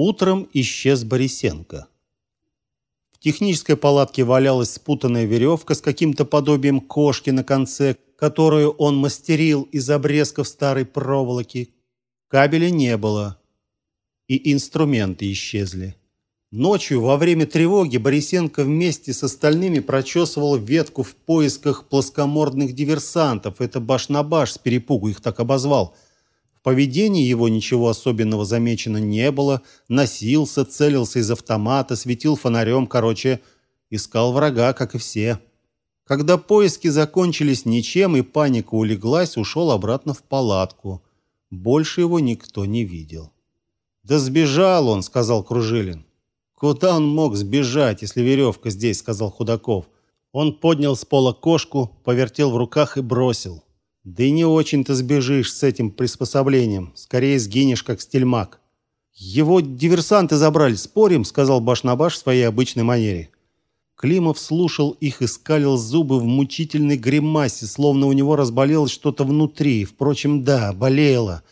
Утром исчез Борисенко. В технической палатке валялась спутанная веревка с каким-то подобием кошки на конце, которую он мастерил из обрезков старой проволоки. Кабеля не было, и инструменты исчезли. Ночью во время тревоги Борисенко вместе с остальными прочесывал ветку в поисках плоскомордных диверсантов. Это баш на баш с перепугу их так обозвал – в поведении его ничего особенного замечено не было. Носился, целился из автомата, светил фонарем, короче, искал врага, как и все. Когда поиски закончились ничем и паника улеглась, ушел обратно в палатку. Больше его никто не видел. «Да сбежал он», — сказал Кружилин. «Куда он мог сбежать, если веревка здесь?» — сказал Худаков. Он поднял с пола кошку, повертел в руках и бросил. Да и не очень-то сбежишь с этим приспособлением. Скорее сгинешь, как стельмак. Его диверсанты забрали, спорим, сказал Башнабаш в своей обычной манере. Климов слушал их и скалил зубы в мучительной гримасе, словно у него разболелось что-то внутри. Впрочем, да, болело.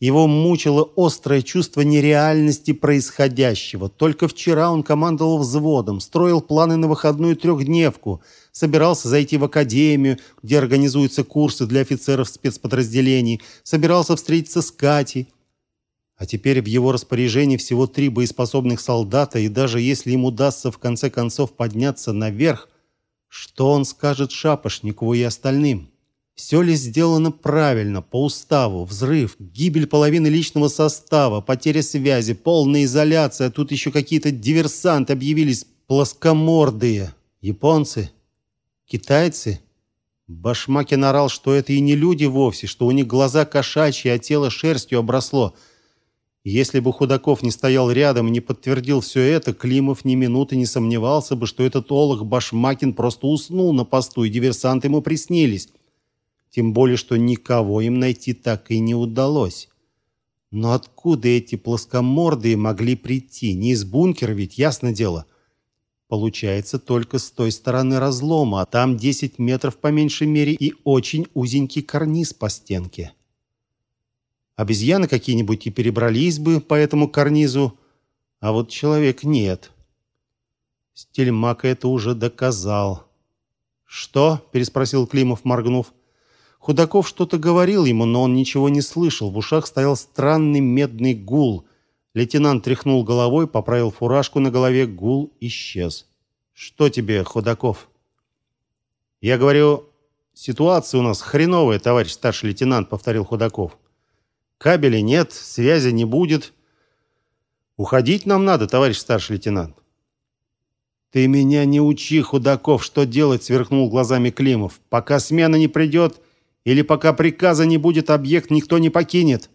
Его мучило острое чувство нереальности происходящего. Только вчера он командовал взводом, строил планы на выходную трехдневку – собирался зайти в академию, где организуются курсы для офицеров спецподразделений, собирался встретиться с Катей. А теперь в его распоряжении всего три боеспособных солдата, и даже если ему удастся в конце концов подняться наверх, что он скажет Шапошникову и остальным? Все ли сделано правильно, по уставу? Взрыв, гибель половины личного состава, потеря связи, полная изоляция, тут еще какие-то диверсанты объявились плоскомордые. Японцы? Китайцы? Башмакин орал, что это и не люди вовсе, что у них глаза кошачьи, а тело шерстью обросло. Если бы Худаков не стоял рядом и не подтвердил все это, Климов ни минуты не сомневался бы, что этот олух Башмакин просто уснул на посту, и диверсанты ему приснились. Тем более, что никого им найти так и не удалось. Но откуда эти плоскомордые могли прийти? Не из бункера ведь, ясно дело. Получается только с той стороны разлома, а там 10 метров по меньшей мере и очень узенький карниз по стенке. Обезьяны какие-нибудь и перебрались бы по этому карнизу, а вот человек нет. Стельмак это уже доказал. «Что?» – переспросил Климов, моргнув. Худаков что-то говорил ему, но он ничего не слышал. В ушах стоял странный медный гул – Лейтенант тряхнул головой, поправил фуражку на голове, гул исчез. Что тебе, Худаков? Я говорю, ситуация у нас хреновая, товарищ старший лейтенант, повторил Худаков. Кабеля нет, связи не будет. Уходить нам надо, товарищ старший лейтенант. Ты меня не учи, Худаков, что делать, сверкнул глазами Климов. Пока смена не придет или пока приказа не будет, объект никто не покинет.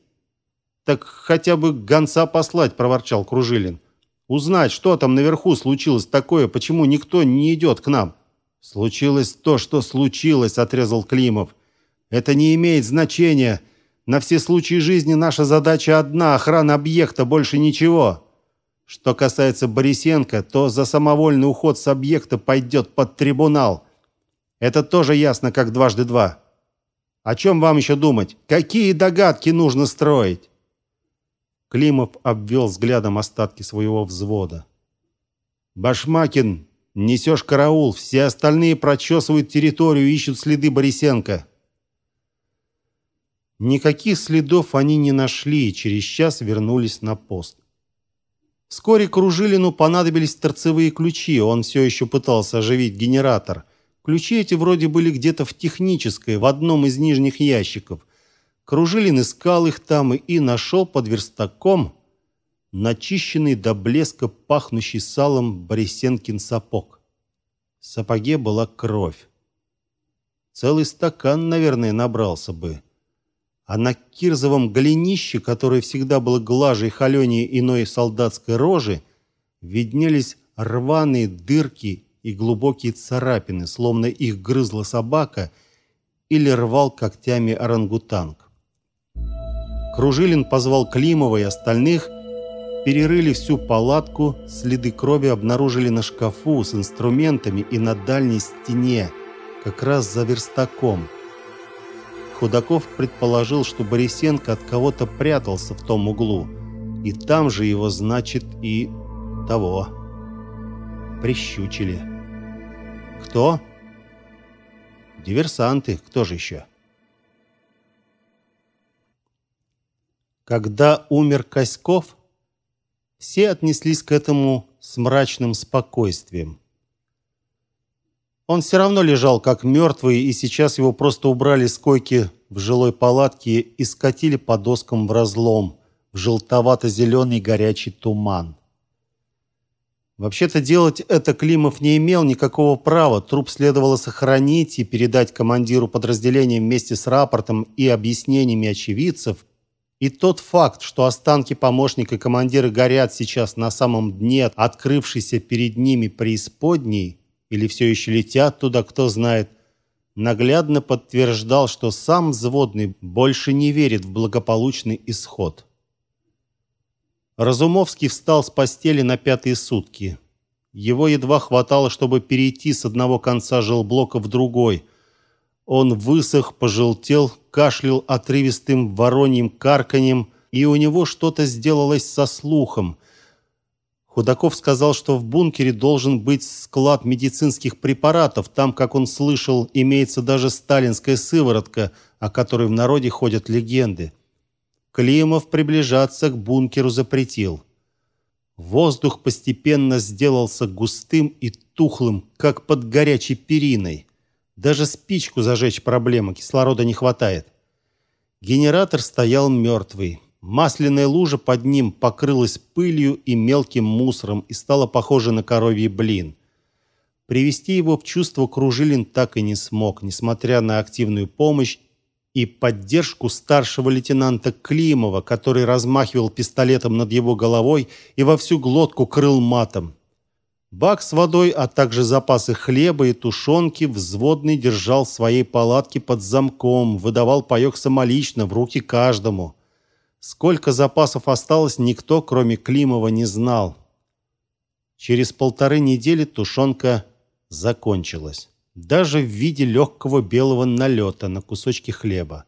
Так хотя бы гонца послать, проворчал Кружилин. Узнать, что там наверху случилось такое, почему никто не идет к нам. Случилось то, что случилось, отрезал Климов. Это не имеет значения. На все случаи жизни наша задача одна охрана объекта, больше ничего. Что касается Борисенко, то за самовольный уход с объекта пойдет под трибунал. Это тоже ясно, как дважды два. О чем вам еще думать? Какие догадки нужно строить? Климов обвел взглядом остатки своего взвода. Башмакин, несешь караул, все остальные прочесывают территорию, ищут следы Борисенко. Никаких следов они не нашли и через час вернулись на пост. Вскоре Кружилину понадобились торцевые ключи, он все еще пытался оживить генератор. Ключи эти вроде были где-то в технической, в одном из нижних ящиков. Кружилин искал их там и нашел под верстаком начищенный до блеска пахнущий салом Борисенкин сапог. В сапоге была кровь. Целый стакан, наверное, набрался бы. А на кирзовом голенище, которое всегда было глаже и холенее иной солдатской рожи, виднелись рваные дырки и глубокие царапины, словно их грызла собака или рвал когтями орангутанг. Кружилин позвал Климова и остальных, перерыли всю палатку, следы крови обнаружили на шкафу с инструментами и на дальней стене, как раз за верстаком. Худаков предположил, что Борисенко от кого-то прятался в том углу. И там же его, значит, и того. Прищучили. Кто? Диверсанты. Кто же еще? Когда умер Коськов, все отнеслись к этому с мрачным спокойствием. Он все равно лежал как мертвый, и сейчас его просто убрали с койки в жилой палатке и скатили по доскам в разлом, в желтовато-зеленый горячий туман. Вообще-то делать это Климов не имел никакого права. Труп следовало сохранить и передать командиру подразделения вместе с рапортом и объяснениями очевидцев. И тот факт, что останки помощника командира горят сейчас на самом дне открывшейся перед ними преисподней, или все еще летят туда, кто знает, наглядно подтверждал, что сам взводный больше не верит в благополучный исход. Разумовский встал с постели на пятые сутки. Его едва хватало, чтобы перейти с одного конца жилблока в другой. Он высох, пожелтел, кашлял отрывистым вороньим карканьем, и у него что-то сделалось со слухом – Худаков сказал, что в бункере должен быть склад медицинских препаратов. Там, как он слышал, имеется даже сталинская сыворотка, о которой в народе ходят легенды. Климов приближаться к бункеру запретил. Воздух постепенно сделался густым и тухлым, как под горячей периной. Даже спичку зажечь проблема, кислорода не хватает. Генератор стоял мертвый. Масляная лужа под ним покрылась пылью и мелким мусором и стала похожа на коровий блин. Привести его в чувство Кружилин так и не смог, несмотря на активную помощь и поддержку старшего лейтенанта Климова, который размахивал пистолетом над его головой и во всю глотку крыл матом. Бак с водой, а также запасы хлеба и тушенки взводный держал в своей палатке под замком, выдавал паёк самолично в руки каждому. Сколько запасов осталось, никто, кроме Климова, не знал. Через полторы недели тушенка закончилась. Даже в виде легкого белого налета на кусочки хлеба.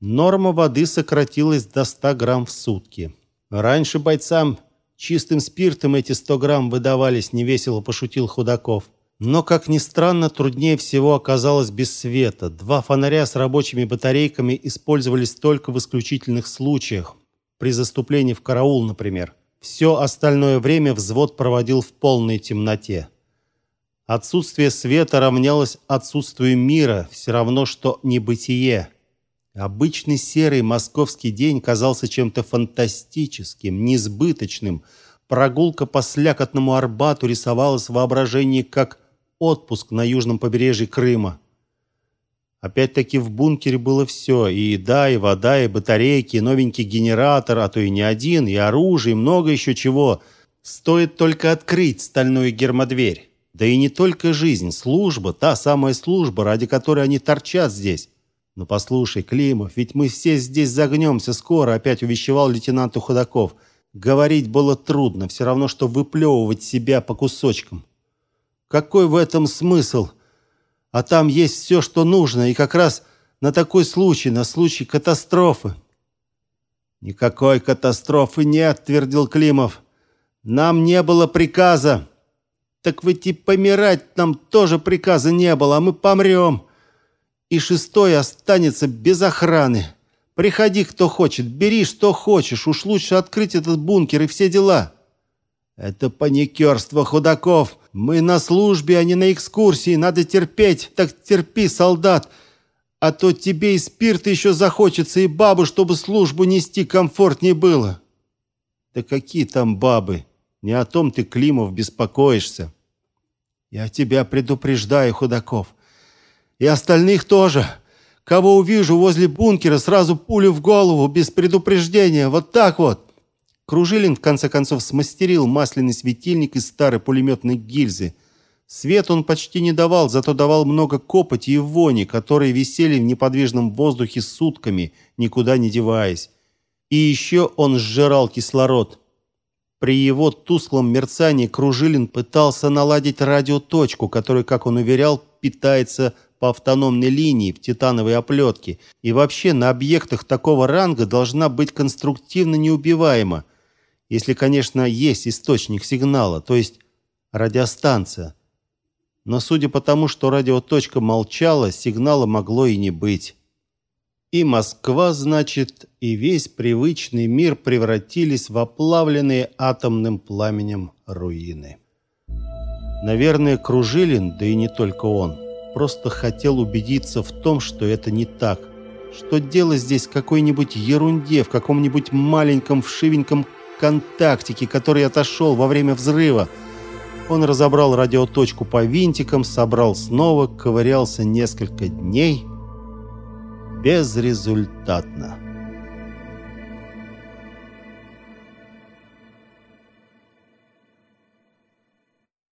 Норма воды сократилась до 100 грамм в сутки. Раньше бойцам чистым спиртом эти 100 грамм выдавались, невесело пошутил Худаков. Но, как ни странно, труднее всего оказалось без света. Два фонаря с рабочими батарейками использовались только в исключительных случаях, при заступлении в караул, например. Все остальное время взвод проводил в полной темноте. Отсутствие света равнялось отсутствию мира, все равно что небытие. Обычный серый московский день казался чем-то фантастическим, несбыточным. Прогулка по слякотному Арбату рисовалась в воображении как отпуск на южном побережье Крыма. Опять-таки в бункере было все: и еда, и вода, и батарейки, и новенький генератор, а то и не один, и оружие, и много еще чего. Стоит только открыть стальную гермодверь. Да и не только жизнь, служба, та самая служба, ради которой они торчат здесь. Но послушай, Климов, ведь мы все здесь загнемся скоро, опять увещевал лейтенант Худаков. Говорить было трудно, все равно что выплевывать себя по кусочкам. Какой в этом смысл? А там есть все, что нужно, и как раз на такой случай, на случай катастрофы. Никакой катастрофы нет, твердил Климов. Нам не было приказа. Так ведь и помирать нам тоже приказа не было, а мы помрем. И шестой останется без охраны. Приходи, кто хочет, бери, что хочешь. Уж лучше открыть этот бункер и все дела. Это паникерство худаков. Мы на службе, а не на экскурсии. Надо терпеть. Так терпи, солдат. А то тебе и спирт еще захочется, и бабу, чтобы службу нести комфортнее было. Да какие там бабы? Не о том ты, Климов, беспокоишься. Я тебя предупреждаю, Худаков. И остальных тоже. Кого увижу возле бункера, сразу пулю в голову, без предупреждения. Вот так вот. Кружилин в конце концов смастерил масляный светильник из старой пулеметной гильзы. Свет он почти не давал, зато давал много копоти и вони, которые висели в неподвижном воздухе сутками, никуда не деваясь. И еще он сжирал кислород. При его тусклом мерцании Кружилин пытался наладить радиоточку, которая, как он уверял, питается по автономной линии в титановой оплетке, и вообще на объектах такого ранга должна быть конструктивно неубиваема, если, конечно, есть источник сигнала, то есть радиостанция. Но судя по тому, что радиоточка молчала, сигнала могло и не быть. И Москва, значит, и весь привычный мир превратились в оплавленные атомным пламенем руины. Наверное, Кружилин, да и не только он, просто хотел убедиться в том, что это не так. Что дело здесь в какой-нибудь ерунде, в каком-нибудь маленьком вшивеньком контактике, который отошел во время взрыва. Он разобрал радиоточку по винтикам, собрал снова, ковырялся несколько дней. Безрезультатно.